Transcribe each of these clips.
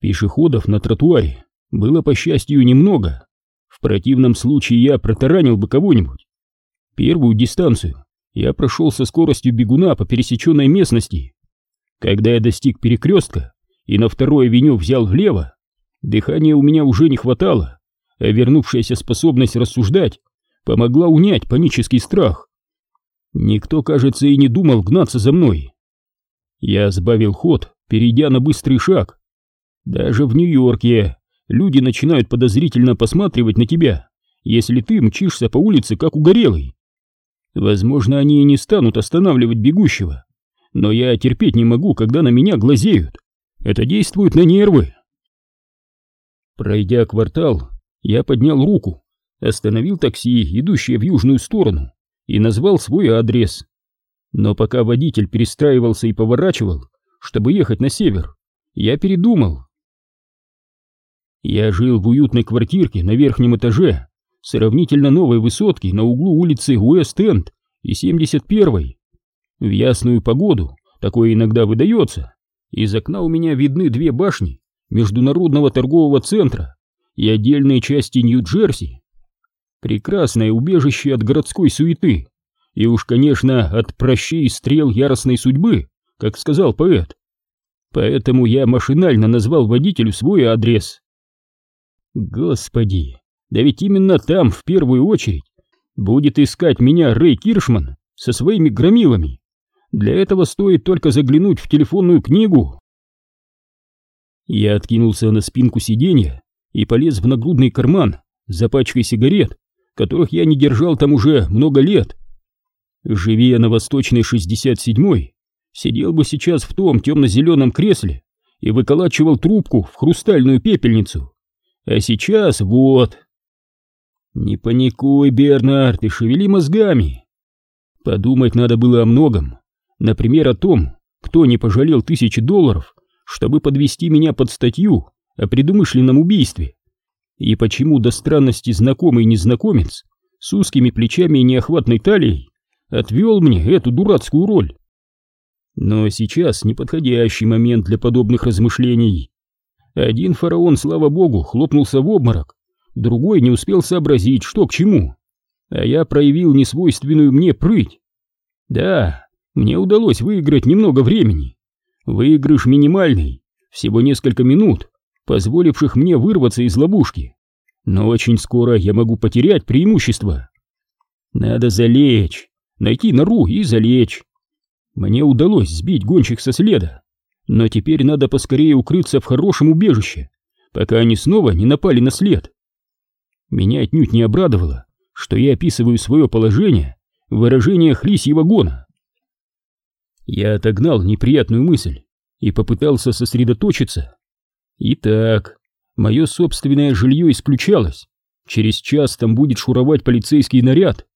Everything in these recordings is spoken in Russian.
Пешеходов на тротуаре было, по счастью, немного. В противном случае я протаранил бы кого-нибудь. Первую дистанцию я прошел со скоростью бегуна по пересеченной местности. Когда я достиг перекрестка и на второй авеню взял влево, дыхания у меня уже не хватало, а вернувшаяся способность рассуждать помогла унять панический страх. Никто, кажется, и не думал гнаться за мной. Я сбавил ход, перейдя на быстрый шаг. Даже в Нью-Йорке люди начинают подозрительно посматривать на тебя, если ты мчишься по улице как угорелый. Возможно, они и не станут останавливать бегущего, но я терпеть не могу, когда на меня глазеют. Это действует на нервы. Пройдя квартал, я поднял руку, остановил такси, идущее в южную сторону, и назвал свой адрес. Но пока водитель перестраивался и поворачивал, чтобы ехать на север, я передумал. Я жил в уютной квартирке на верхнем этаже, сравнительно новой высотки на углу улицы Уэст-Энд и 71-й. В ясную погоду такое иногда выдается. Из окна у меня видны две башни Международного торгового центра и отдельные части Нью-Джерси. Прекрасное убежище от городской суеты и уж, конечно, от прощей стрел яростной судьбы, как сказал поэт. Поэтому я машинально назвал водителю свой адрес. Господи, да ведь именно там, в первую очередь, будет искать меня Рэй Киршман со своими громилами. Для этого стоит только заглянуть в телефонную книгу. Я откинулся на спинку сиденья и полез в нагрудный карман за пачкой сигарет, которых я не держал там уже много лет. Живи я на Восточной 67-й, сидел бы сейчас в том темно-зеленом кресле и выколачивал трубку в хрустальную пепельницу. А сейчас вот... Не паникуй, Бернард, и шевели мозгами. Подумать надо было о многом. Например, о том, кто не пожалел тысячи долларов, чтобы подвести меня под статью о предумышленном убийстве. И почему до странности знакомый незнакомец с узкими плечами и неохватной талией отвел мне эту дурацкую роль. Но сейчас неподходящий момент для подобных размышлений. Один фараон, слава богу, хлопнулся в обморок, другой не успел сообразить, что к чему. А я проявил несвойственную мне прыть. Да, мне удалось выиграть немного времени. Выигрыш минимальный, всего несколько минут, позволивших мне вырваться из ловушки. Но очень скоро я могу потерять преимущество. Надо залечь, найти нору и залечь. Мне удалось сбить гонщик со следа, но теперь надо поскорее укрыться в хорошем убежище, пока они снова не напали на след. Меня отнюдь не обрадовало, что я описываю свое положение в выражениях лисьего гона. Я отогнал неприятную мысль и попытался сосредоточиться. Итак, мое собственное жилье исключалось. Через час там будет шуровать полицейский наряд.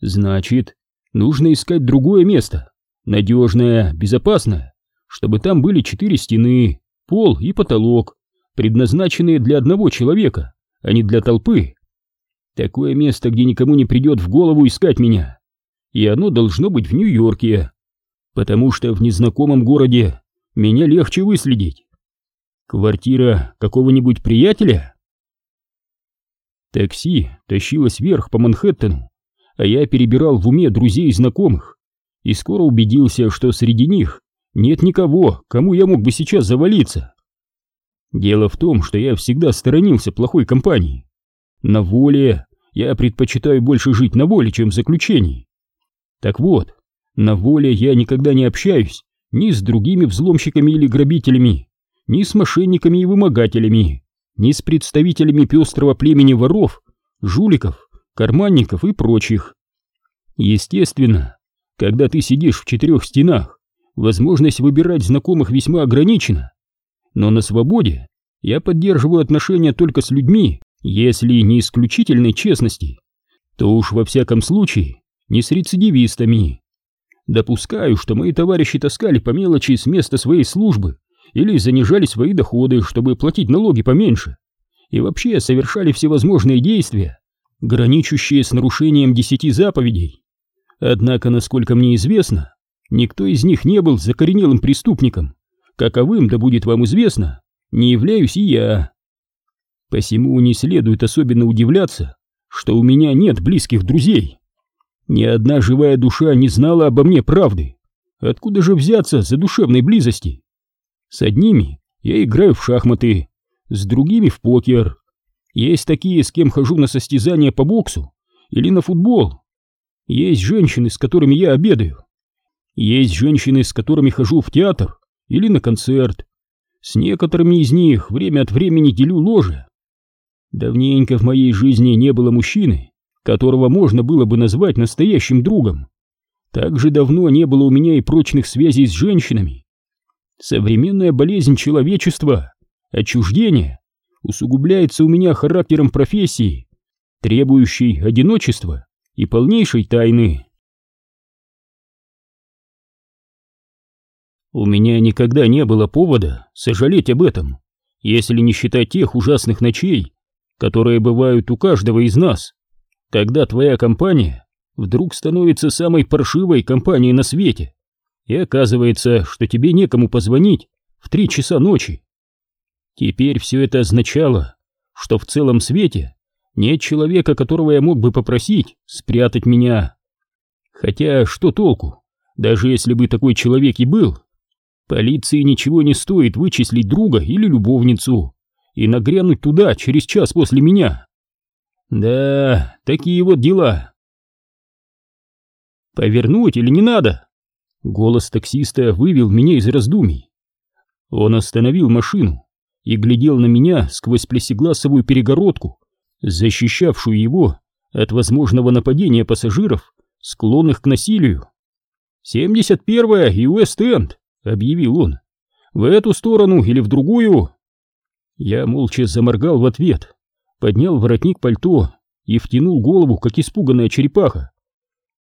Значит, нужно искать другое место, надежное, безопасное, чтобы там были четыре стены, пол и потолок, предназначенные для одного человека, а не для толпы. Такое место, где никому не придет в голову искать меня. И оно должно быть в Нью-Йорке. Потому что в незнакомом городе меня легче выследить. Квартира какого-нибудь приятеля? Такси тащилось вверх по Манхэттену, а я перебирал в уме друзей и знакомых, и скоро убедился, что среди них нет никого, кому я мог бы сейчас завалиться. Дело в том, что я всегда сторонился плохой компании. На воле я предпочитаю больше жить на воле, чем в заключении. Так вот, на воле я никогда не общаюсь ни с другими взломщиками или грабителями, ни с мошенниками и вымогателями, ни с представителями пестрого племени воров, жуликов, карманников и прочих. Естественно, когда ты сидишь в четырех стенах, возможность выбирать знакомых весьма ограничена. Но на свободе я поддерживаю отношения только с людьми, если не исключительной честности, то уж во всяком случае не с рецидивистами. Допускаю, что мои товарищи таскали по мелочи с места своей службы или занижали свои доходы, чтобы платить налоги поменьше, и вообще совершали всевозможные действия, граничащие с нарушением десяти заповедей. Однако, насколько мне известно, никто из них не был закоренелым преступником, каковым, да будет вам известно, не являюсь и я. Посему не следует особенно удивляться, что у меня нет близких друзей. Ни одна живая душа не знала обо мне правды. Откуда же взяться за душевной близости? С одними я играю в шахматы, с другими в покер. Есть такие, с кем хожу на состязания по боксу или на футбол. Есть женщины, с которыми я обедаю. Есть женщины, с которыми хожу в театр или на концерт. С некоторыми из них время от времени делю ложе. Давненько в моей жизни не было мужчины, которого можно было бы назвать настоящим другом. Так же давно не было у меня и прочных связей с женщинами. Современная болезнь человечества, отчуждение, усугубляется у меня характером профессии, требующей одиночества и полнейшей тайны. У меня никогда не было повода сожалеть об этом, если не считать тех ужасных ночей, которые бывают у каждого из нас, когда твоя компания вдруг становится самой паршивой компанией на свете, и оказывается, что тебе некому позвонить в три часа ночи. Теперь все это означало, что в целом свете нет человека, которого я мог бы попросить спрятать меня. Хотя что толку, даже если бы такой человек и был, Полиции ничего не стоит вычислить друга или любовницу и нагрянуть туда через час после меня. Да, такие вот дела. Повернуть или не надо? Голос таксиста вывел меня из раздумий. Он остановил машину и глядел на меня сквозь плексигласовую перегородку, защищавшую его от возможного нападения пассажиров, склонных к насилию. «71-я и Уэст-Энд», — объявил он. «В эту сторону или в другую?» Я молча заморгал в ответ, поднял воротник пальто и втянул голову, как испуганная черепаха.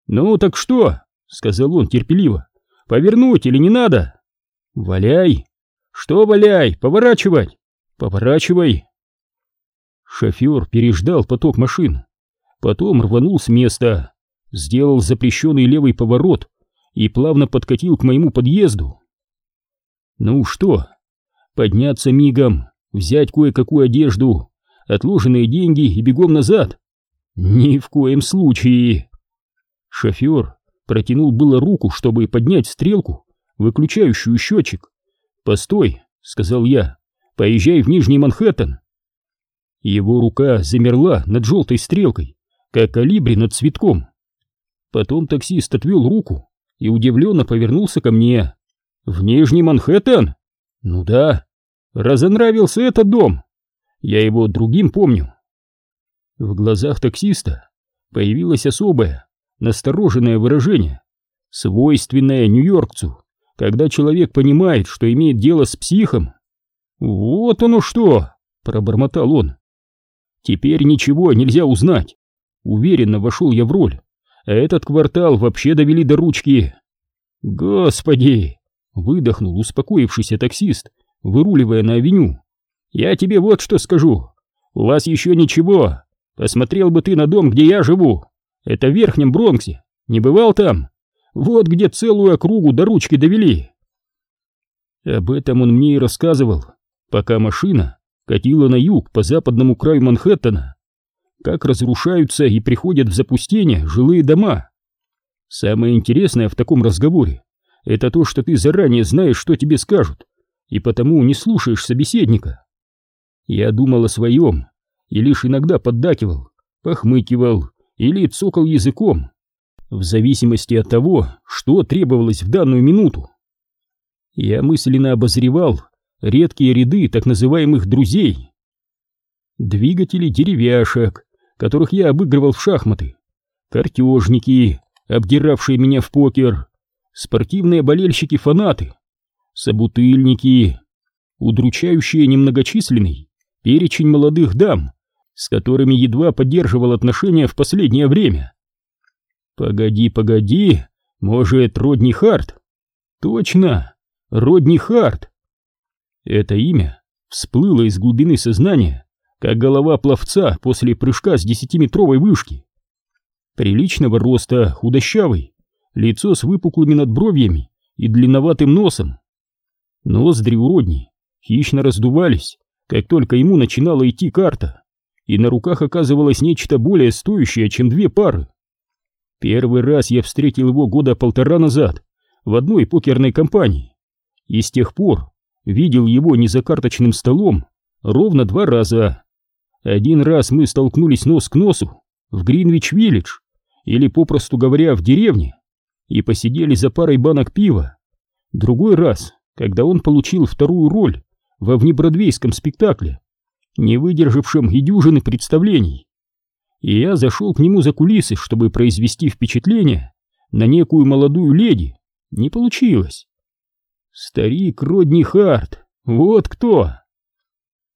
«Ну так что?» — сказал он терпеливо. «Повернуть или не надо?» «Валяй!» «Что валяй? Поворачивать!» «Поворачивай!» Шофер переждал поток машин, потом рванул с места, сделал запрещенный левый поворот и плавно подкатил к моему подъезду. Ну что, подняться мигом, взять кое-какую одежду, отложенные деньги и бегом назад? Ни в коем случае. Шофер протянул было руку, чтобы поднять стрелку, выключающую счетчик. «Постой», — сказал я, — «поезжай в Нижний Манхэттен». Его рука замерла над желтой стрелкой, как калибри над цветком. Потом таксист отвел руку и удивленно повернулся ко мне. В Нижний Манхэттен? Ну да. Разонравился этот дом. Я его другим помню. В глазах таксиста появилось особое, настороженное выражение, свойственное нью-йоркцу, когда человек понимает, что имеет дело с психом. «Вот оно что!» — пробормотал он. «Теперь ничего нельзя узнать. Уверенно вошел я в роль, а этот квартал вообще довели до ручки. Господи, Выдохнул успокоившийся таксист, выруливая на авеню. «Я тебе вот что скажу. У вас еще ничего. Посмотрел бы ты на дом, где я живу. Это в Верхнем Бронксе. Не бывал там? Вот где целую округу до ручки довели». Об этом он мне и рассказывал, пока машина катила на юг по западному краю Манхэттена. Как разрушаются и приходят в запустение жилые дома. Самое интересное в таком разговоре это то, что ты заранее знаешь, что тебе скажут, и потому не слушаешь собеседника. Я думал о своем и лишь иногда поддакивал, похмыкивал или цокал языком, в зависимости от того, что требовалось в данную минуту. Я мысленно обозревал редкие ряды так называемых «друзей». Двигатели деревяшек, которых я обыгрывал в шахматы, картежники, обдиравшие меня в покер, спортивные болельщики-фанаты, собутыльники, удручающие немногочисленный перечень молодых дам, с которыми едва поддерживал отношения в последнее время. Погоди, погоди, может, Родни Харт? Точно, Родни Харт. Это имя всплыло из глубины сознания, как голова пловца после прыжка с десятиметровой вышки. Приличного роста, худощавый, лицо с выпуклыми надбровьями и длинноватым носом. Ноздри у Родни хищно раздувались, как только ему начинала идти карта, и на руках оказывалось нечто более стоящее, чем две пары. Первый раз я встретил его года полтора назад в одной покерной компании, и с тех пор видел его не за карточным столом ровно два раза. Один раз мы столкнулись нос к носу в Гринвич-Виллидж, или, попросту говоря, в деревне, и посидели за парой банок пива. Другой раз, когда он получил вторую роль во внебродвейском спектакле, не выдержавшем и дюжины представлений. И я зашел к нему за кулисы, чтобы произвести впечатление на некую молодую леди. Не получилось. Старик Родни Харт, вот кто!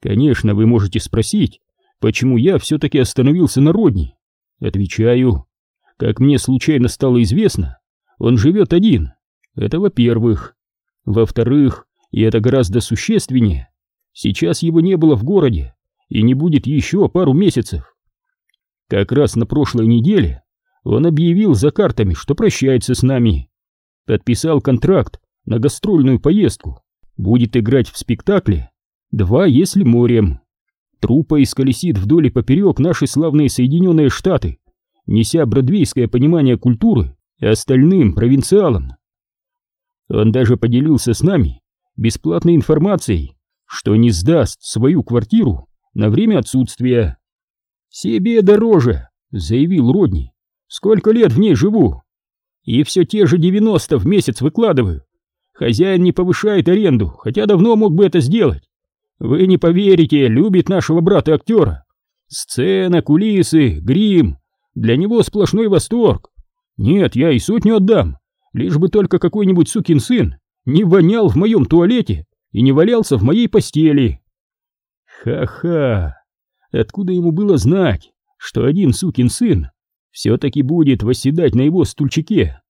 Конечно, вы можете спросить, почему я все-таки остановился на Родни. Отвечаю, как мне случайно стало известно, он живет один. Это во-первых. Во-вторых, и это гораздо существеннее, сейчас его не было в городе и не будет еще пару месяцев. Как раз на прошлой неделе он объявил за картами, что прощается с нами. Подписал контракт на гастрольную поездку. Будет играть в спектакле «Два, если морем». Трупа исколесит вдоль и поперек наши славные Соединенные Штаты, неся бродвейское понимание культуры остальным провинциалам. Он даже поделился с нами бесплатной информацией, что не сдаст свою квартиру на время отсутствия. «Себе дороже», — заявил Родни. «Сколько лет в ней живу? И все те же 90 в месяц выкладываю. Хозяин не повышает аренду, хотя давно мог бы это сделать. Вы не поверите, любит нашего брата-актера. Сцена, кулисы, грим. Для него сплошной восторг. Нет, я и сотню отдам, лишь бы только какой-нибудь сукин сын не вонял в моем туалете и не валялся в моей постели. Ха-ха, откуда ему было знать, что один сукин сын все-таки будет восседать на его стульчике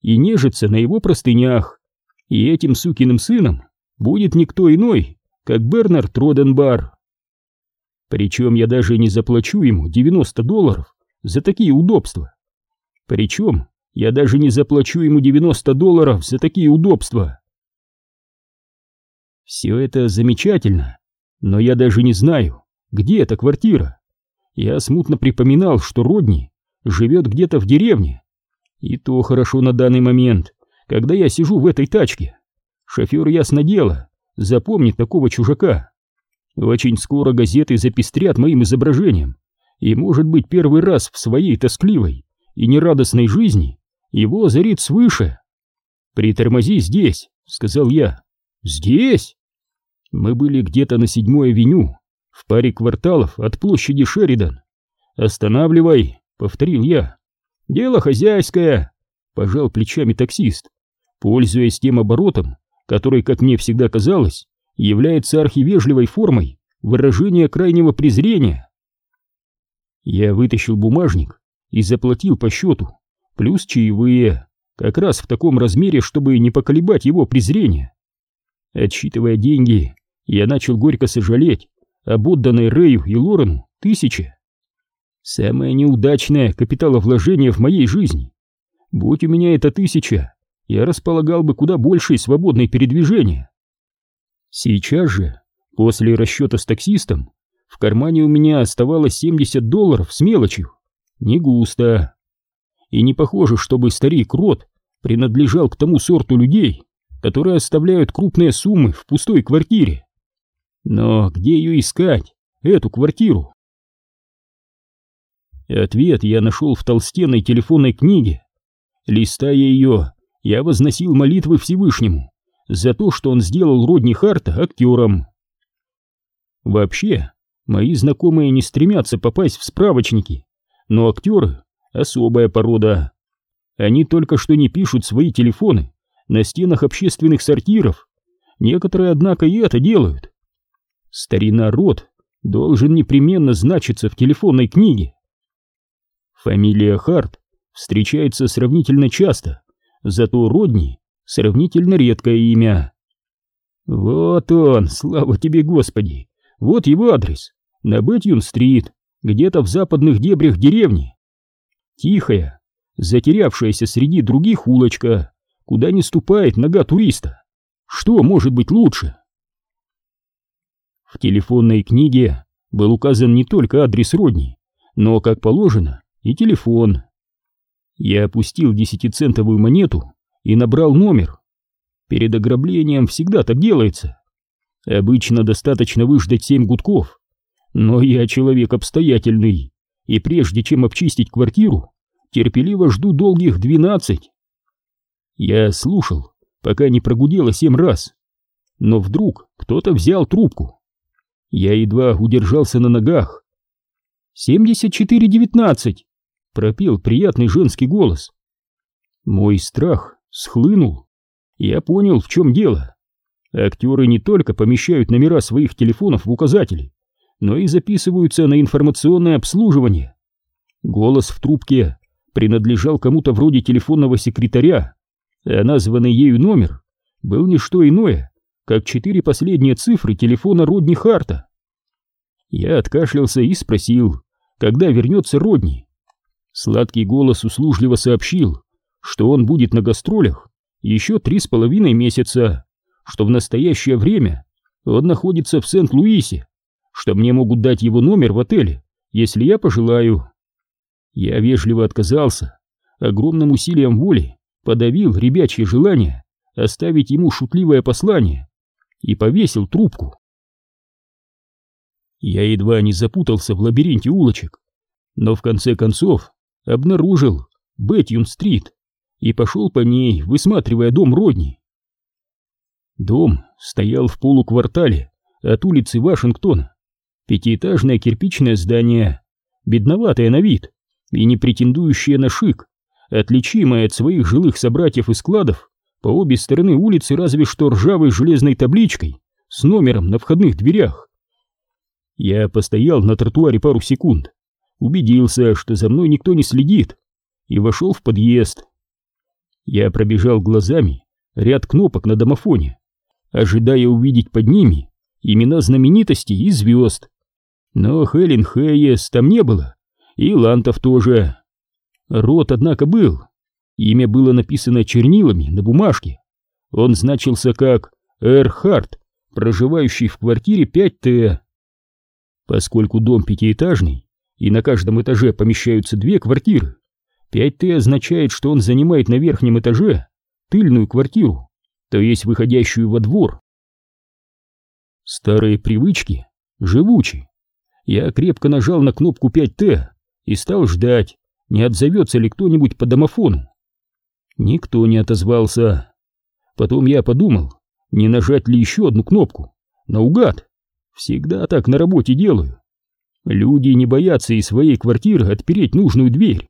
и нежиться на его простынях, и этим сукиным сыном будет никто иной, как Бернард Роденбар. Причем я даже не заплачу ему 90 долларов за такие удобства. Причем я даже не заплачу ему 90 долларов за такие удобства. Все это замечательно, но я даже не знаю, где эта квартира. Я смутно припоминал, что Родни живет где-то в деревне. И то хорошо на данный момент, когда я сижу в этой тачке. Шофер, ясно дело, запомнит такого чужака. Очень скоро газеты запестрят моим изображением, и, может быть, первый раз в своей тоскливой и нерадостной жизни его озарит свыше. «Притормози здесь», — сказал я. «Здесь?» Мы были где-то на седьмой авеню, в паре кварталов от площади Шеридан. «Останавливай», — повторил я. «Дело хозяйское», — пожал плечами таксист, пользуясь тем оборотом, который, как мне всегда казалось, является архивежливой формой выражения крайнего презрения. Я вытащил бумажник и заплатил по счету, плюс чаевые, как раз в таком размере, чтобы не поколебать его презрение. Отсчитывая деньги, я начал горько сожалеть об отданной Рэю и Лорену тысяче. Самое неудачное капиталовложение в моей жизни. Будь у меня эта тысяча, я располагал бы куда большей свободной передвижения. Сейчас же, после расчета с таксистом, в кармане у меня оставалось 70 долларов с мелочью не густо. И не похоже, чтобы старик Рот принадлежал к тому сорту людей, которые оставляют крупные суммы в пустой квартире. Но где ее искать, эту квартиру? Ответ я нашел в толстенной телефонной книге. Листая ее, я возносил молитвы Всевышнему за то, что он сделал Родни Харта актером. Вообще, мои знакомые не стремятся попасть в справочники, но актеры — особая порода. Они только что не пишут свои телефоны на стенах общественных сортиров. Некоторые, однако, и это делают. Старина Рот должен непременно значиться в телефонной книге. Фамилия Харт встречается сравнительно часто, зато Родни — сравнительно редкое имя. Вот он, слава тебе, Господи! Вот его адрес, на Бэтьюн-стрит, где-то в западных дебрях деревни. Тихая, затерявшаяся среди других улочка, куда не ступает нога туриста. Что может быть лучше? В телефонной книге был указан не только адрес родни, но, как положено, и телефон. Я опустил десятицентовую монету и набрал номер. Перед ограблением всегда так делается. Обычно достаточно выждать семь гудков, но я человек обстоятельный, и прежде чем обчистить квартиру, терпеливо жду долгих двенадцать. Я слушал, пока не прогудело семь раз, но вдруг кто-то взял трубку. Я едва удержался на ногах. «Семьдесят четыре девятнадцать!» — пропел приятный женский голос. Мой страх схлынул. Я понял, в чем дело. Актеры не только помещают номера своих телефонов в указатели, но и записываются на информационное обслуживание. Голос в трубке принадлежал кому-то вроде телефонного секретаря, а названный ею номер был не что иное, как четыре последние цифры телефона Родни Харта. Я откашлялся и спросил, когда вернется Родни. Сладкий голос услужливо сообщил, что он будет на гастролях еще три с половиной месяца, что в настоящее время он находится в Сент-Луисе, что мне могут дать его номер в отеле, если я пожелаю. Я вежливо отказался, огромным усилием воли подавил ребячье желание оставить ему шутливое послание и повесил трубку. Я едва не запутался в лабиринте улочек, но в конце концов обнаружил Бэтьюн-стрит и пошел по ней, высматривая дом Родни. Дом стоял в полуквартале от улицы Вашингтона. Пятиэтажное кирпичное здание, бедноватое на вид и не претендующее на шик, отличимое от своих жилых собратьев и складов по обе стороны улицы разве что ржавой железной табличкой с номером на входных дверях. Я постоял на тротуаре пару секунд, убедился, что за мной никто не следит, и вошел в подъезд. Я пробежал глазами ряд кнопок на домофоне, ожидая увидеть под ними имена знаменитостей и звезд. Но Хелен Хейес там не было, и Лантов тоже. Рот, однако, был. Имя было написано чернилами на бумажке. Он значился как Эрхард, проживающий в квартире 5Т. Поскольку дом пятиэтажный, и на каждом этаже помещаются две квартиры, 5Т означает, что он занимает на верхнем этаже тыльную квартиру, то есть выходящую во двор. Старые привычки живучи. Я крепко нажал на кнопку 5Т и стал ждать, не отзовется ли кто-нибудь по домофону. Никто не отозвался. Потом я подумал, не нажать ли еще одну кнопку, наугад. Всегда так на работе делаю. Люди не боятся из своей квартиры отпереть нужную дверь.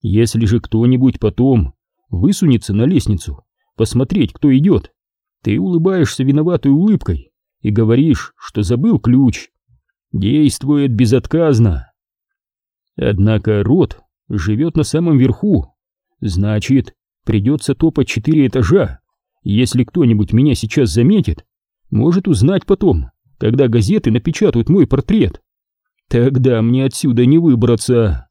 Если же кто-нибудь потом высунется на лестницу, посмотреть, кто идет, ты улыбаешься виноватой улыбкой и говоришь, что забыл ключ. Действует безотказно. Однако рот живет на самом верху. Значит, придется топать четыре этажа. Если кто-нибудь меня сейчас заметит, может узнать потом, когда газеты напечатают мой портрет. Тогда мне отсюда не выбраться.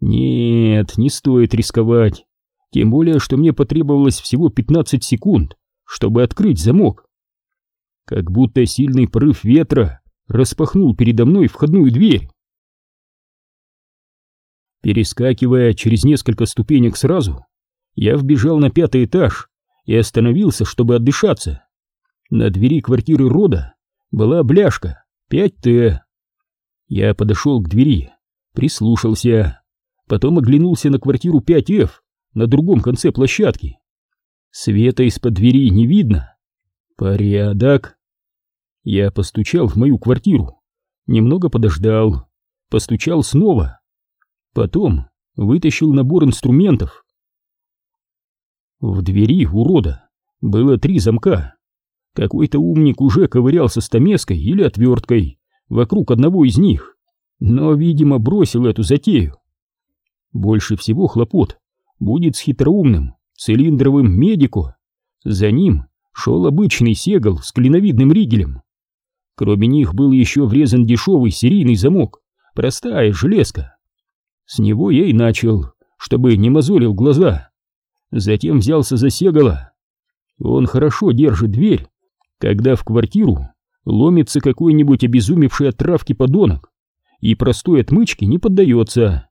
Нет, не стоит рисковать. Тем более, что мне потребовалось всего 15 секунд, чтобы открыть замок. Как будто сильный порыв ветра распахнул передо мной входную дверь. Перескакивая через несколько ступенек сразу, я вбежал на пятый этаж и остановился, чтобы отдышаться. На двери квартиры рода была бляшка 5Т. Я подошел к двери, прислушался, потом оглянулся на квартиру 5Ф на другом конце площадки. Света из-под двери не видно. Порядок. Я постучал в мою квартиру, немного подождал, постучал снова. Потом вытащил набор инструментов. В двери урода было три замка. Какой-то умник уже ковырялся стамеской или отверткой вокруг одного из них, но, видимо, бросил эту затею. Больше всего хлопот будет с хитроумным цилиндровым медико. За ним шел обычный сегал с клиновидным ригелем. Кроме них был еще врезан дешевый серийный замок, простая железка. С него я и начал, чтобы не мозолил глаза. Затем взялся за Сегала. Он хорошо держит дверь, когда в квартиру ломится какой-нибудь обезумевший от травки подонок, и простой отмычки не поддается.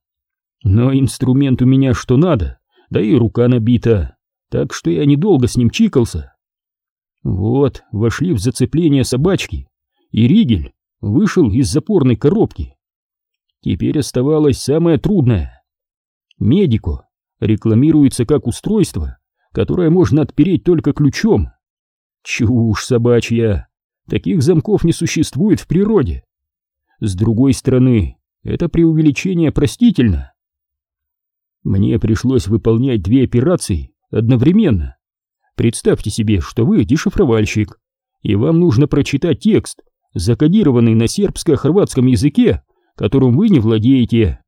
Но инструмент у меня что надо, да и рука набита, так что я недолго с ним чикался. Вот, вошли в зацепление собачки, и Ригель вышел из запорной коробки. Теперь оставалось самое трудное. Медико рекламируется как устройство, которое можно отпереть только ключом. Чушь собачья, таких замков не существует в природе. С другой стороны, это преувеличение простительно. Мне пришлось выполнять две операции одновременно. Представьте себе, что вы дешифровальщик, и вам нужно прочитать текст, закодированный на сербско-хорватском языке, которым вы не владеете.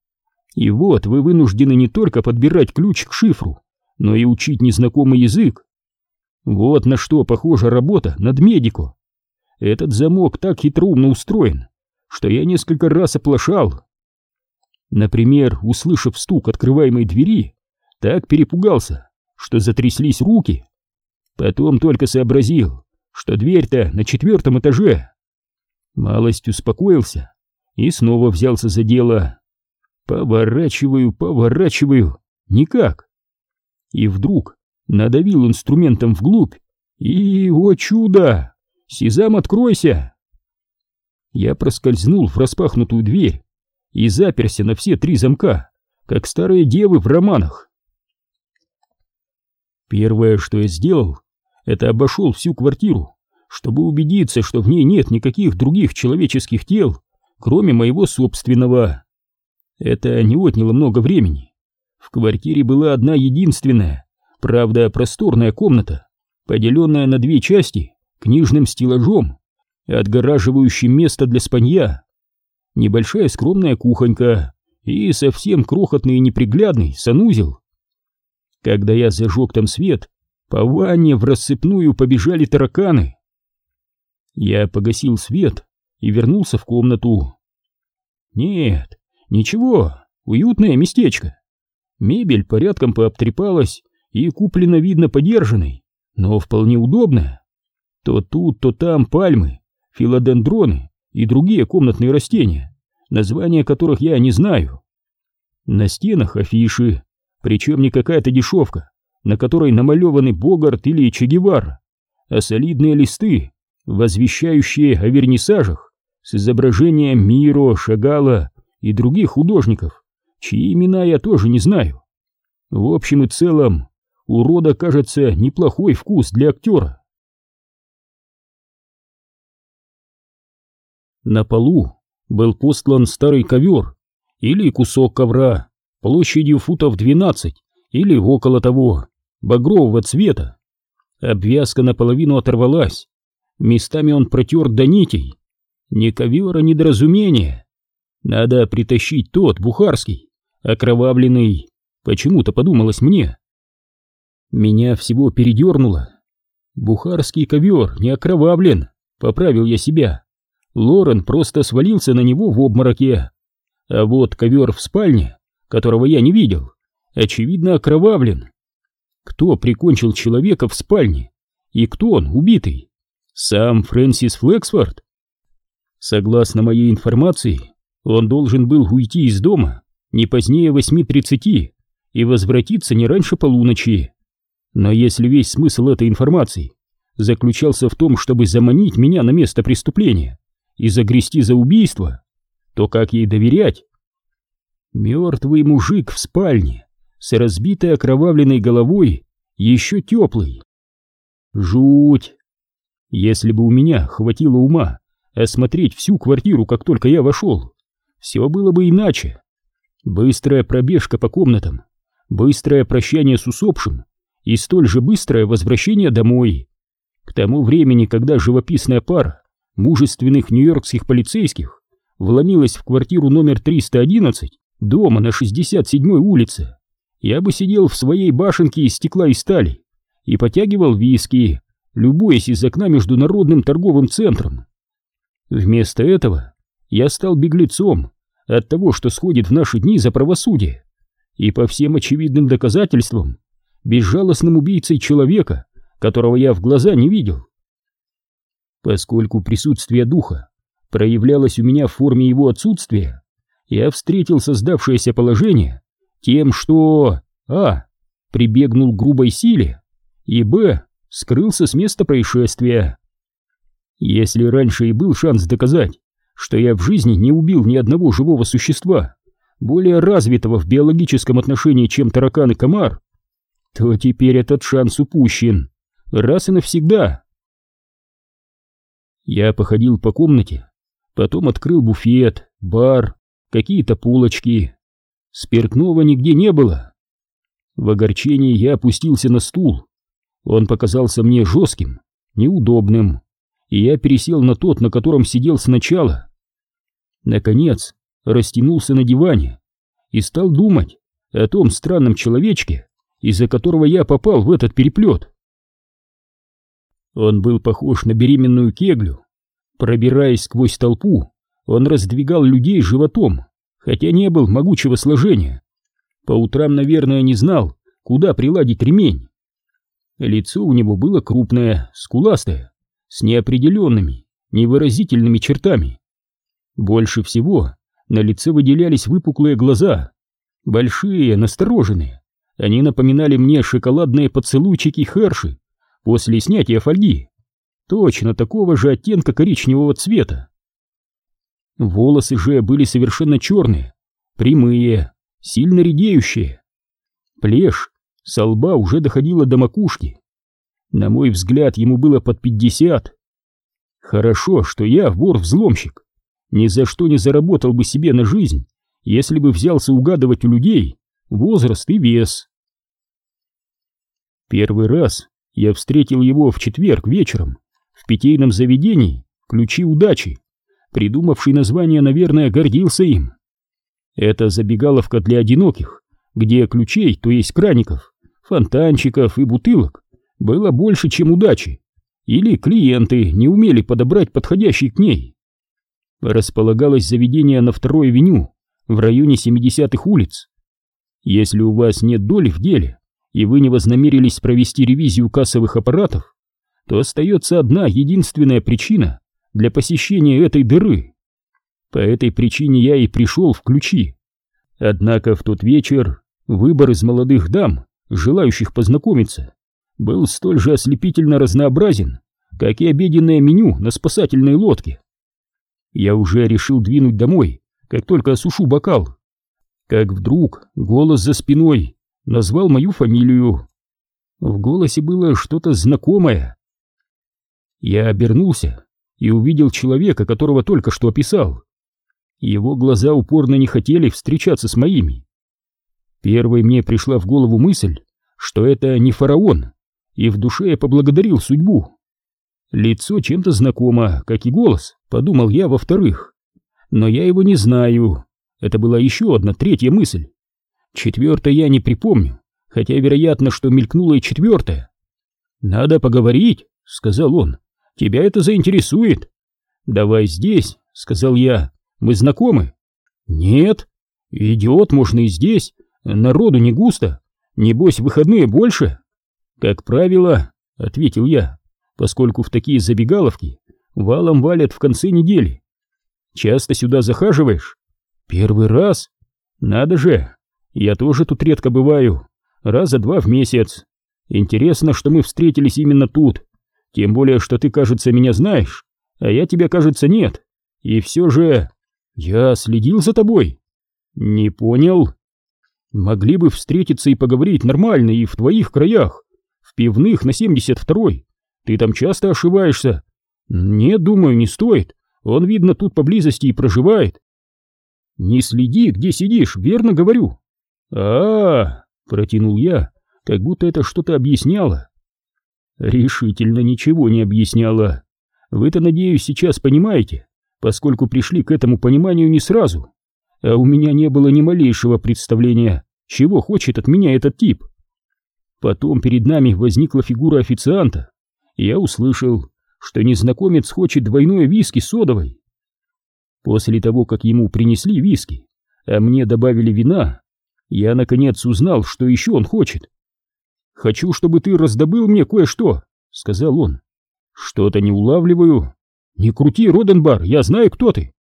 И вот вы вынуждены не только подбирать ключ к шифру, но и учить незнакомый язык. Вот на что похожа работа над медико. Этот замок так хитроумно устроен, что я несколько раз оплошал. Например, услышав стук открываемой двери, так перепугался, что затряслись руки. Потом только сообразил, что дверь-то на четвертом этаже. Малость успокоился и снова взялся за дело. Поворачиваю, поворачиваю, никак. И вдруг надавил инструментом вглубь, и, о чудо, Сезам, откройся! Я проскользнул в распахнутую дверь и заперся на все три замка, как старые девы в романах. Первое, что я сделал, это обошел всю квартиру, чтобы убедиться, что в ней нет никаких других человеческих тел, кроме моего собственного. Это не отняло много времени. В квартире была одна единственная, правда просторная комната, поделенная на две части книжным стеллажом, отгораживающим место для спанья, небольшая скромная кухонька и совсем крохотный и неприглядный санузел. Когда я зажег там свет, по ванне в рассыпную побежали тараканы. Я погасил свет и вернулся в комнату. Нет, ничего, уютное местечко. Мебель порядком пообтрепалась и куплена, видно, подержанной, но вполне удобная. То тут, то там пальмы, филодендроны и другие комнатные растения, названия которых я не знаю. На стенах афиши, причем не какая-то дешевка, на которой намалеваны Богарт или Че Гевара, а солидные листы, возвещающие о вернисажах с изображением Миро, Шагала и других художников, чьи имена я тоже не знаю. В общем и целом, у рода, кажется, неплохой вкус для актера. На полу был постлан старый ковер или кусок ковра площадью футов 12 или около того, багрового цвета. Обвязка наполовину оторвалась, местами он протер до нитей. Ни ковера, ни доразумения. Надо притащить тот, бухарский, окровавленный, почему-то подумалось мне. Меня всего передернуло. Бухарский ковер не окровавлен, поправил я себя. Лорен просто свалился на него в обмороке. А вот ковер в спальне, которого я не видел, очевидно окровавлен. Кто прикончил человека в спальне? И кто он, убитый? Сам Фрэнсис Флексфорд? Согласно моей информации, он должен был уйти из дома не позднее 8.30 и возвратиться не раньше полуночи. Но если весь смысл этой информации заключался в том, чтобы заманить меня на место преступления, и загрести за убийство, то как ей доверять? Мертвый мужик в спальне, с разбитой окровавленной головой, еще теплый. Жуть! Если бы у меня хватило ума осмотреть всю квартиру, как только я вошел, все было бы иначе. Быстрая пробежка по комнатам, быстрое прощание с усопшим и столь же быстрое возвращение домой. К тому времени, когда живописная пара мужественных нью-йоркских полицейских вломилась в квартиру номер 311 дома на 67-й улице, я бы сидел в своей башенке из стекла и стали и потягивал виски, любуясь из окна международным торговым центром. Вместо этого я стал беглецом от того, что сходит в наши дни за правосудие, и по всем очевидным доказательствам безжалостным убийцей человека, которого я в глаза не видел. Поскольку присутствие духа проявлялось у меня в форме его отсутствия, я встретил создавшееся положение тем, что а. прибегнул к грубой силе и б. Скрылся с места происшествия. Если раньше и был шанс доказать, что я в жизни не убил ни одного живого существа, более развитого в биологическом отношении, чем таракан и комар, то теперь этот шанс упущен, раз и навсегда. Я походил по комнате, потом открыл буфет, бар, какие-то полочки. Спиртного нигде не было. В огорчении я опустился на стул. Он показался мне жестким, неудобным, и я пересел на тот, на котором сидел сначала. Наконец, растянулся на диване и стал думать о том странном человечке, из-за которого я попал в этот переплет. Он был похож на беременную кеглю. Пробираясь сквозь толпу, он раздвигал людей животом, хотя не был могучего сложения. По утрам, наверное, не знал, куда приладить ремень. Лицо у него было крупное, скуластое, с неопределенными, невыразительными чертами. Больше всего на лице выделялись выпуклые глаза, большие, настороженные. Они напоминали мне шоколадные поцелуйчики Херши после снятия фольги, точно такого же оттенка коричневого цвета. Волосы же были совершенно черные, прямые, сильно редеющие. Плешь со лба уже доходила до макушки. На мой взгляд, ему было под пятьдесят. Хорошо, что я вор-взломщик. Ни за что не заработал бы себе на жизнь, если бы взялся угадывать у людей возраст и вес. Первый раз я встретил его в четверг вечером в питейном заведении «Ключи удачи», придумавший название, наверное, гордился им. Это забегаловка для одиноких, где ключей, то есть краников, фонтанчиков и бутылок было больше, чем удачи, или клиенты не умели подобрать подходящий к ней. Располагалось заведение на второй авеню, в районе 70-х улиц. Если у вас нет доли в деле, и вы не вознамерились провести ревизию кассовых аппаратов, то остается одна единственная причина для посещения этой дыры. По этой причине я и пришел в ключи. Однако в тот вечер выбор из молодых дам, желающих познакомиться, был столь же ослепительно разнообразен, как и обеденное меню на спасательной лодке. Я уже решил двинуть домой, как только осушу бокал. Как вдруг голос за спиной назвал мою фамилию. В голосе было что-то знакомое. Я обернулся и увидел человека, которого только что описал. Его глаза упорно не хотели встречаться с моими. Первой мне пришла в голову мысль, что это не фараон, и в душе я поблагодарил судьбу. Лицо чем-то знакомо, как и голос, подумал я во-вторых. Но я его не знаю. Это была еще одна третья мысль. Четвертая я не припомню, хотя вероятно, что мелькнула и четвертая. «Надо поговорить», — сказал он. «Тебя это заинтересует». «Давай здесь», — сказал я. «Мы знакомы?» «Нет». «Идиот, можно и здесь. Народу не густо. Небось, выходные больше?» «Как правило», — ответил я, поскольку в такие забегаловки валом валят в конце недели. «Часто сюда захаживаешь?» «Первый раз. Надо же, я тоже тут редко бываю, раза два в месяц. Интересно, что мы встретились именно тут, тем более, что ты, кажется, меня знаешь, а я тебя, кажется, нет. И все же... Я следил за тобой. Не понял. Могли бы встретиться и поговорить нормально и в твоих краях, в пивных на 72-й. Ты там часто ошибаешься. Нет, думаю, не стоит. Он, видно, тут поблизости и проживает. Не следи, где сидишь, верно говорю а, -а, -а протянул я, как будто это что-то объясняло. Решительно ничего не объясняло. Вы-то, надеюсь, сейчас понимаете, поскольку пришли к этому пониманию не сразу. А у меня не было ни малейшего представления, чего хочет от меня этот тип. Потом перед нами возникла фигура официанта, и я услышал, что незнакомец хочет двойное виски содовой. После того, как ему принесли виски, а мне добавили вина, я наконец узнал, что еще он хочет. «Хочу, чтобы ты раздобыл мне кое-что», — сказал он. «Что-то не улавливаю». Не крути, Роденбар, я знаю, кто ты.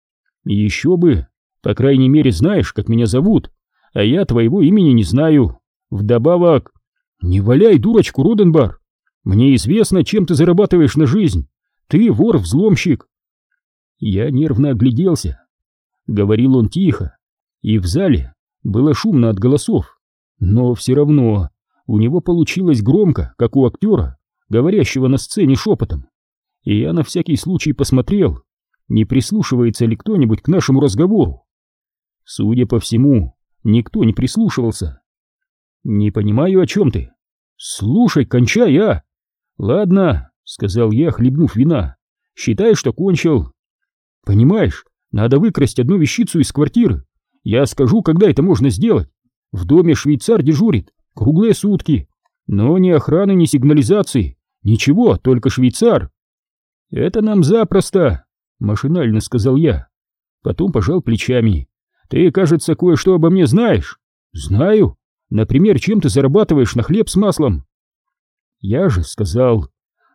Еще бы, по крайней мере, знаешь, как меня зовут, а я твоего имени не знаю. Вдобавок, не валяй дурочку, Роденбар. Мне известно, чем ты зарабатываешь на жизнь. Ты вор-взломщик. Я нервно огляделся. Говорил он тихо, и в зале было шумно от голосов, но все равно у него получилось громко, как у актера, говорящего на сцене шепотом. И я на всякий случай посмотрел, не прислушивается ли кто-нибудь к нашему разговору. Судя по всему, никто не прислушивался. «Не понимаю, о чем ты?» «Слушай, кончай, а!» «Ладно», — сказал я, хлебнув вина. «Считай, что кончил». «Понимаешь, надо выкрасть одну вещицу из квартиры. Я скажу, когда это можно сделать. В доме швейцар дежурит, круглые сутки. Но ни охраны, ни сигнализации. Ничего, только швейцар. Это нам запросто, машинально сказал я. Потом пожал плечами. Ты, кажется, кое-что обо мне знаешь. Знаю. Например, чем ты зарабатываешь на хлеб с маслом? Я же сказал,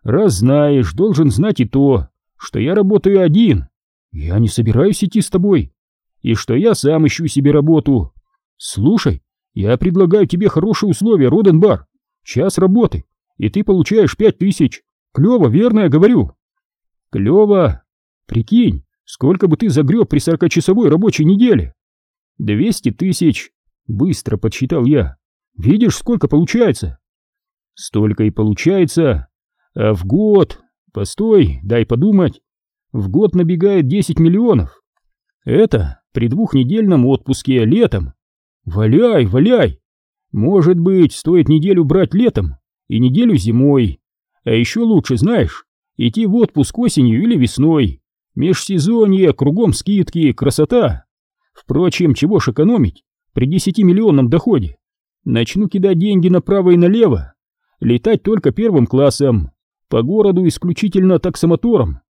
раз знаешь, должен знать и то, что я работаю один. Я не собираюсь идти с тобой. И что я сам ищу себе работу. Слушай, я предлагаю тебе хорошие условия, Роденбар. Час работы, и ты получаешь пять тысяч. Клево, верно я говорю? Клево. Прикинь, сколько бы ты загреб при сорокачасовой рабочей неделе? Двести тысяч. Быстро подсчитал я. Видишь, сколько получается? Столько и получается. А в год... Постой, дай подумать в год набегает 10 миллионов. Это при двухнедельном отпуске летом. Валяй, валяй! Может быть, стоит неделю брать летом и неделю зимой. А еще лучше, знаешь, идти в отпуск осенью или весной. Межсезонье, кругом скидки, красота. Впрочем, чего ж экономить при 10-миллионном доходе? Начну кидать деньги направо и налево. Летать только первым классом. По городу исключительно таксомотором.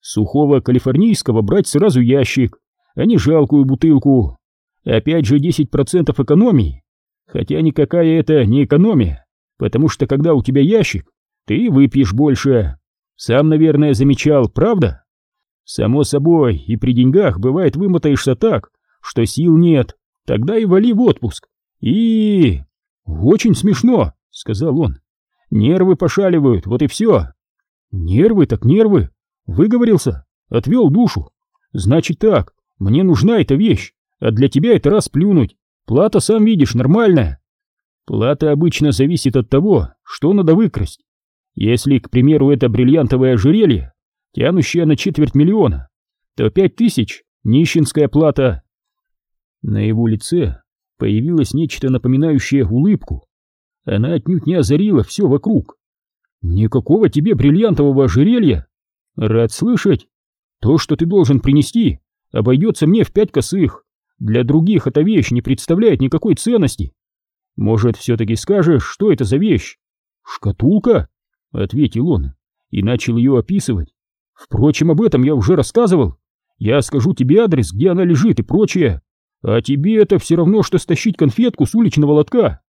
Сухого калифорнийского брать сразу ящик, а не жалкую бутылку. Опять же 10% экономии. Хотя никакая это не экономия, потому что когда у тебя ящик, ты выпьешь больше. Сам, наверное, замечал, правда? Само собой, и при деньгах бывает вымотаешься так, что сил нет, тогда и вали в отпуск. И... Очень смешно, сказал он. Нервы пошаливают, вот и все. Нервы так нервы, Выговорился? Отвел душу? Значит так, мне нужна эта вещь, а для тебя это раз плюнуть. Плата, сам видишь, нормальная. Плата обычно зависит от того, что надо выкрасть. Если, к примеру, это бриллиантовое ожерелье, тянущее на четверть миллиона, то пять тысяч — нищенская плата. На его лице появилось нечто напоминающее улыбку. Она отнюдь не озарила все вокруг. Никакого тебе бриллиантового ожерелья Рад слышать. То, что ты должен принести, обойдется мне в пять косых. Для других эта вещь не представляет никакой ценности. Может, все-таки скажешь, что это за вещь? Шкатулка? Ответил он и начал ее описывать. Впрочем, об этом я уже рассказывал. Я скажу тебе адрес, где она лежит и прочее. А тебе это все равно, что стащить конфетку с уличного лотка.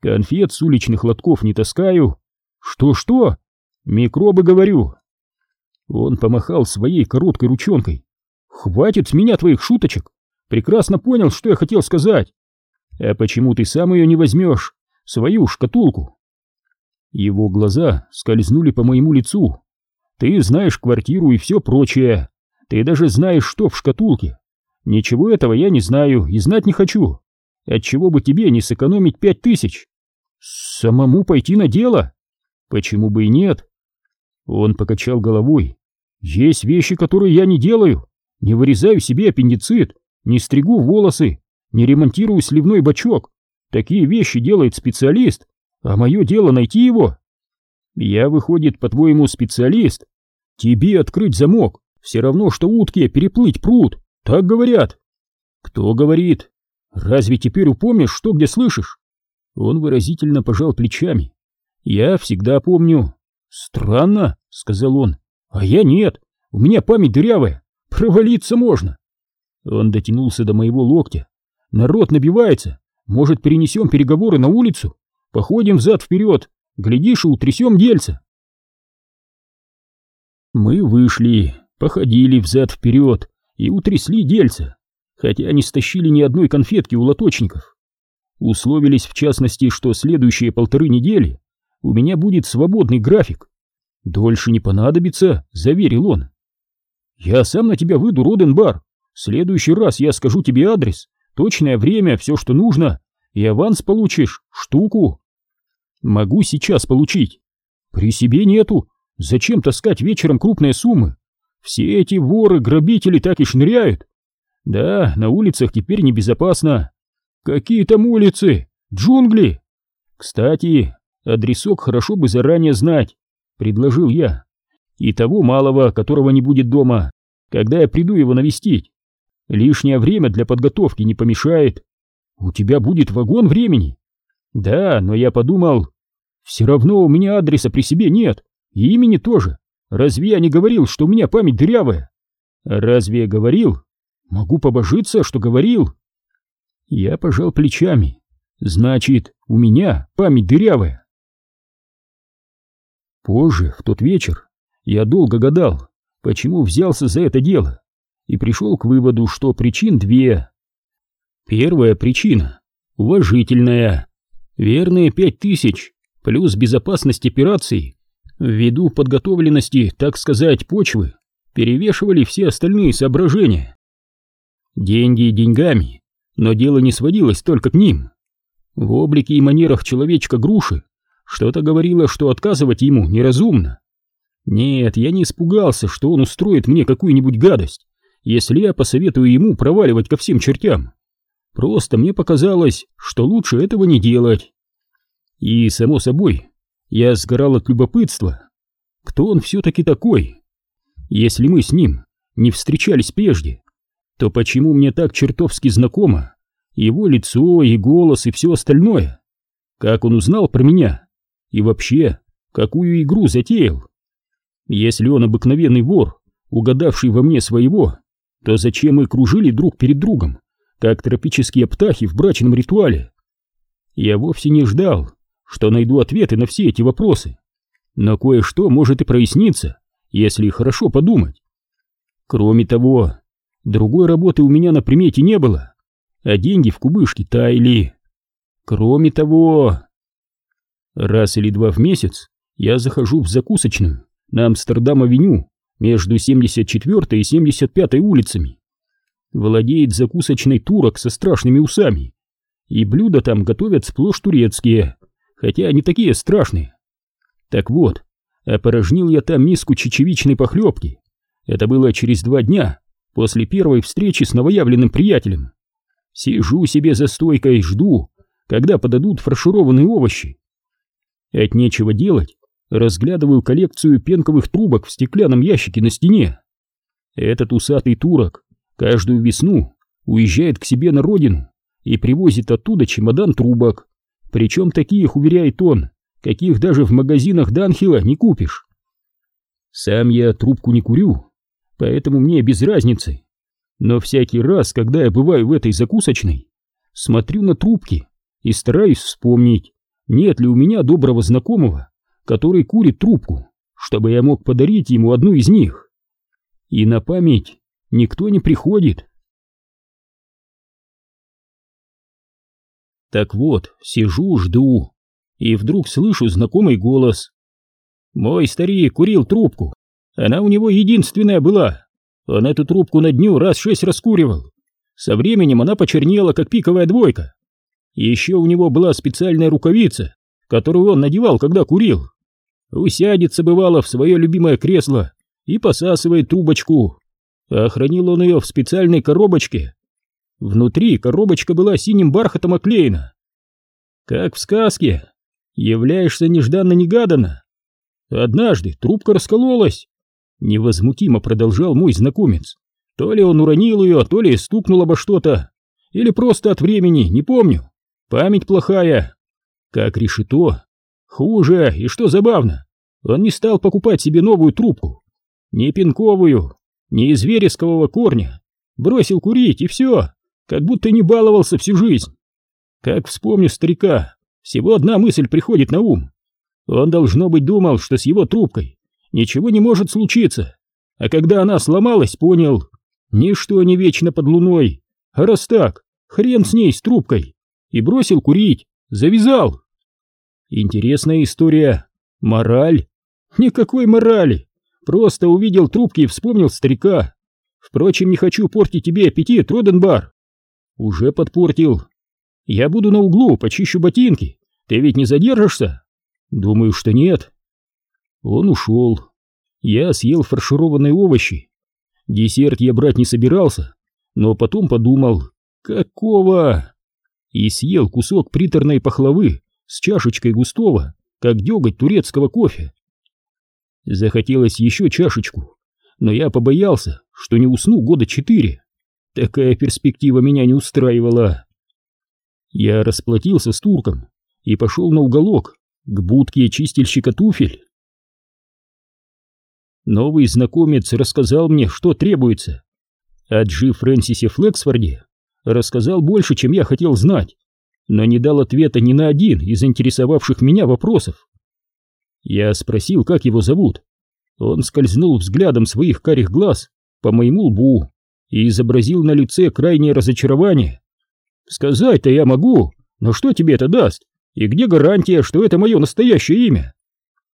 Конфет с уличных лотков не таскаю. Что-что? Микробы, говорю. Он помахал своей короткой ручонкой. «Хватит с меня твоих шуточек! Прекрасно понял, что я хотел сказать! А почему ты сам ее не возьмешь? Свою шкатулку!» Его глаза скользнули по моему лицу. «Ты знаешь квартиру и все прочее. Ты даже знаешь, что в шкатулке. Ничего этого я не знаю и знать не хочу. Отчего бы тебе не сэкономить пять тысяч? Самому пойти на дело? Почему бы и нет? Он покачал головой. «Есть вещи, которые я не делаю. Не вырезаю себе аппендицит, не стригу волосы, не ремонтирую сливной бачок. Такие вещи делает специалист, а мое дело найти его. Я, выходит, по-твоему, специалист? Тебе открыть замок, все равно, что утке переплыть пруд, так говорят». «Кто говорит? Разве теперь упомнишь, что где слышишь?» Он выразительно пожал плечами. «Я всегда помню, «Странно», — сказал он. «А я нет, у меня память дырявая, провалиться можно». Он дотянулся до моего локтя. «Народ набивается, может, перенесем переговоры на улицу? Походим взад-вперед, глядишь и утрясем дельца». Мы вышли, Походили взад-вперед и утрясли дельца, хотя не стащили ни одной конфетки у лоточников. Условились, в частности, что следующие полторы недели у меня будет свободный график. Дольше не понадобится, заверил он. Я сам на тебя выйду, Роденбар. В следующий раз я скажу тебе адрес, точное время, все, что нужно, и аванс получишь, штуку. Могу сейчас получить. При себе нету. Зачем таскать вечером крупные суммы? Все эти воры, грабители так и шныряют. Да, на улицах теперь небезопасно. Какие там улицы? Джунгли? Кстати, адресок хорошо бы заранее знать, предложил я. И того малого, которого не будет дома, когда я приду его навестить. Лишнее время для подготовки не помешает. У тебя будет вагон времени. Да, но я подумал, все равно у меня адреса при себе нет, и имени тоже. Разве я не говорил, что у меня память дырявая? Разве я говорил? Могу побожиться, что говорил. Я пожал плечами. Значит, у меня память дырявая. Позже, в тот вечер, я долго гадал, почему взялся за это дело, и пришел к выводу, что причин две. Первая причина — уважительная. Верные пять тысяч плюс безопасность операции ввиду подготовленности, так сказать, почвы перевешивали все остальные соображения. Деньги деньгами, но дело не сводилось только к ним. В облике и манерах человечка груши что-то говорило, что отказывать ему неразумно. Нет, я не испугался, что он устроит мне какую-нибудь гадость, если я посоветую ему проваливать ко всем чертям. Просто мне показалось, что лучше этого не делать. И, само собой, я сгорал от любопытства. Кто он все-таки такой? Если мы с ним не встречались прежде, то почему мне так чертовски знакомо его лицо и голос и все остальное? Как он узнал про меня? И вообще, какую игру затеял? Если он обыкновенный вор, угадавший во мне своего, то зачем мы кружили друг перед другом, как тропические птахи в брачном ритуале? Я вовсе не ждал, что найду ответы на все эти вопросы, но кое-что может и проясниться, если хорошо подумать. Кроме того, другой работы у меня на примете не было, а деньги в кубышке таяли. Кроме того, раз или два в месяц я захожу в закусочную на Амстердам-авеню между 74 и 75 улицами. Владеет закусочной турок со страшными усами, и блюда там готовят сплошь турецкие, хотя они такие страшные. Так вот, опорожнил я там миску чечевичной похлебки. Это было через два дня после первой встречи с новоявленным приятелем. Сижу себе за стойкой и жду, когда подадут фаршированные овощи. От нечего делать, разглядываю коллекцию пенковых трубок в стеклянном ящике на стене. Этот усатый турок каждую весну уезжает к себе на родину и привозит оттуда чемодан трубок, причем таких, уверяет он, каких даже в магазинах Данхила не купишь. Сам я трубку не курю, поэтому мне без разницы. Но всякий раз, когда я бываю в этой закусочной, смотрю на трубки и стараюсь вспомнить, нет ли у меня доброго знакомого, который курит трубку, чтобы я мог подарить ему одну из них. И на память никто не приходит. Так вот, сижу, жду, и вдруг слышу знакомый голос. Мой старик курил трубку, она у него единственная была. Он эту трубку на дню раз шесть раскуривал. Со временем она почернела, как пиковая двойка. Еще у него была специальная рукавица, которую он надевал, когда курил. Усядется, бывало, в свое любимое кресло и посасывает трубочку. А хранил он ее в специальной коробочке, Внутри коробочка была синим бархатом оклеена. Как в сказке. Являешься нежданно-негаданно. Однажды трубка раскололась. Невозмутимо продолжал мой знакомец. То ли он уронил ее, то ли стукнул обо что-то. Или просто от времени, не помню. Память плохая. Как решето. Хуже, и что забавно, он не стал покупать себе новую трубку. Не пинковую, не из верескового корня. Бросил курить, и все как будто не баловался всю жизнь. Как вспомню старика, всего одна мысль приходит на ум. Он, должно быть, думал, что с его трубкой ничего не может случиться, А когда она сломалась, понял, ничто не вечно под луной, а раз так, хрен с ней, с трубкой, и бросил курить, завязал. Интересная история. Мораль? Никакой морали. Просто увидел трубки и вспомнил старика. Впрочем, не хочу портить тебе аппетит, Роденбар. Уже подпортил. Я буду на углу, почищу ботинки. Ты ведь не задержишься? Думаю, что нет. Он ушел. Я съел фаршированные овощи. Десерт я брать не собирался, но потом подумал, какого? И съел кусок приторной пахлавы с чашечкой густого, как деготь турецкого кофе. Захотелось еще чашечку, но я побоялся, что не усну года четыре. Такая перспектива меня не устраивала. Я расплатился с турком и пошел на уголок, к будке чистильщика туфель. Новый знакомец рассказал мне, что требуется. О Джи Фрэнсисе Флексфорде рассказал больше, чем я хотел знать, но не дал ответа ни на один из интересовавших меня вопросов. Я спросил, как его зовут. Он скользнул взглядом своих карих глаз по моему лбу и изобразил на лице крайнее разочарование. «Сказать-то я могу, но что тебе это даст? И где гарантия, что это мое настоящее имя?»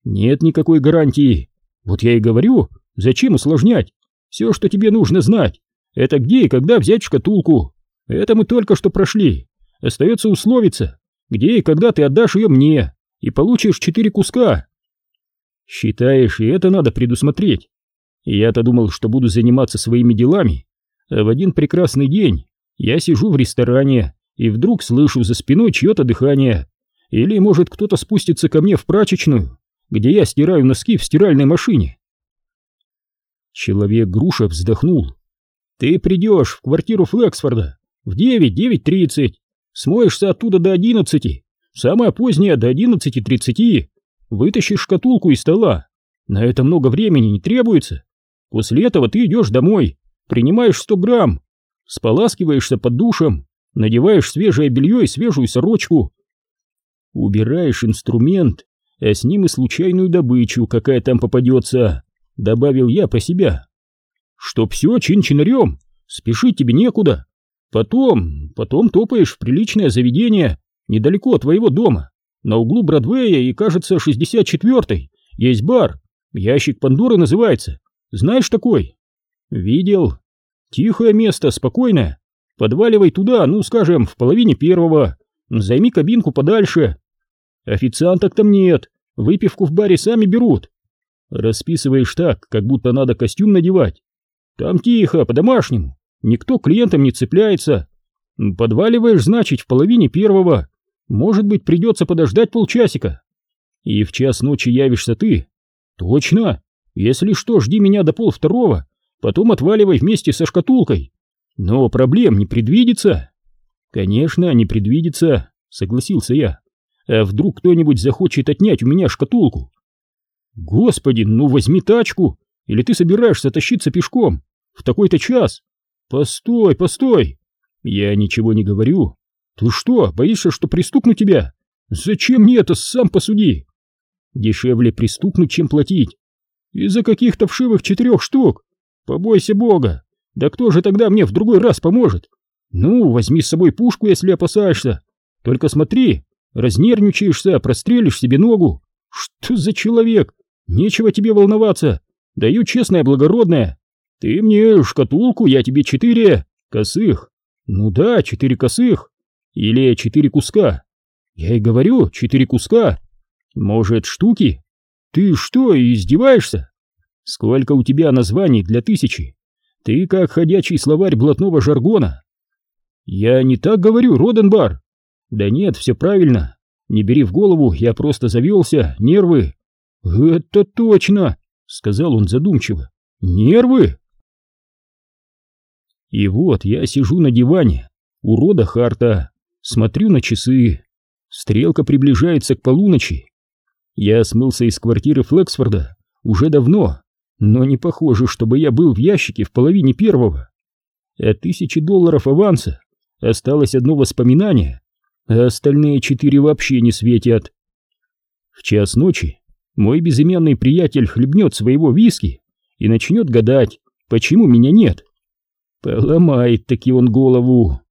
«Нет никакой гарантии. Вот я и говорю, зачем усложнять? Все, что тебе нужно знать, это где и когда взять шкатулку. Это мы только что прошли. Остается условиться, где и когда ты отдашь ее мне, и получишь четыре куска. Считаешь, и это надо предусмотреть? Я-то думал, что буду заниматься своими делами, в один прекрасный день я сижу в ресторане и вдруг слышу за спиной чье-то дыхание. Или, может, кто-то спустится ко мне в прачечную, где я стираю носки в стиральной машине. Человек-груша вздохнул. Ты придешь в квартиру Флексфорда в девять, девять тридцать, смоешься оттуда до одиннадцати, самое позднее до одиннадцати тридцати, вытащишь шкатулку из стола. На это много времени не требуется. После этого ты идешь домой, принимаешь сто грамм, споласкиваешься под душем, надеваешь свежее белье и свежую сорочку. Убираешь инструмент, а с ним и случайную добычу, какая там попадется, добавил я про себя. Чтоб все чин-чинарем, спешить тебе некуда. Потом, потом топаешь в приличное заведение недалеко от твоего дома. На углу Бродвея и, кажется, 64-й есть бар. Ящик Пандоры называется. Знаешь такой? Видел. Тихое место, спокойное. Подваливай туда, ну, скажем, в половине первого. Займи кабинку подальше. Официанток там нет. Выпивку в баре сами берут. Расписываешь так, как будто надо костюм надевать. Там тихо, по-домашнему. Никто клиентам не цепляется. Подваливаешь, значит, в половине первого. Может быть, придется подождать полчасика. И в час ночи явишься ты. Точно. Если что, жди меня до полвторого, потом отваливай вместе со шкатулкой. Но проблем не предвидится. Конечно, не предвидится, согласился я. А вдруг кто-нибудь захочет отнять у меня шкатулку? Господи, ну возьми тачку, или ты собираешься тащиться пешком в такой-то час? Постой, постой. Я ничего не говорю, ты что, боишься, что пристукну тебя? Зачем мне это, сам посуди? Дешевле пристукнуть, чем платить. Из-за каких-то вшивых четырех штук. Побойся бога. Да кто же тогда мне в другой раз поможет? Ну, возьми с собой пушку, если опасаешься. Только смотри, разнервничаешься, прострелишь себе ногу. Что за человек? Нечего тебе волноваться. Даю честное благородное. Ты мне шкатулку, я тебе четыре косых. Ну да, четыре косых. Или четыре куска? Я и говорю, четыре куска. Может, штуки? Ты что, издеваешься? Сколько у тебя названий для тысячи? Ты как ходячий словарь блатного жаргона. Я не так говорю, Роденбар. Да нет, все правильно. Не бери в голову, я просто завелся, нервы. Это точно, сказал он задумчиво. Нервы? И вот я сижу на диване у рода Харта, Смотрю на часы. Стрелка приближается к полуночи. Я смылся из квартиры Флексфорда уже давно, но не похоже, чтобы я был в ящике в половине первого. От тысячи долларов аванса осталось одно воспоминание, а остальные четыре вообще не светят. В час ночи мой безымянный приятель хлебнет своего виски и начнет гадать, почему меня нет. Поломает таки он голову.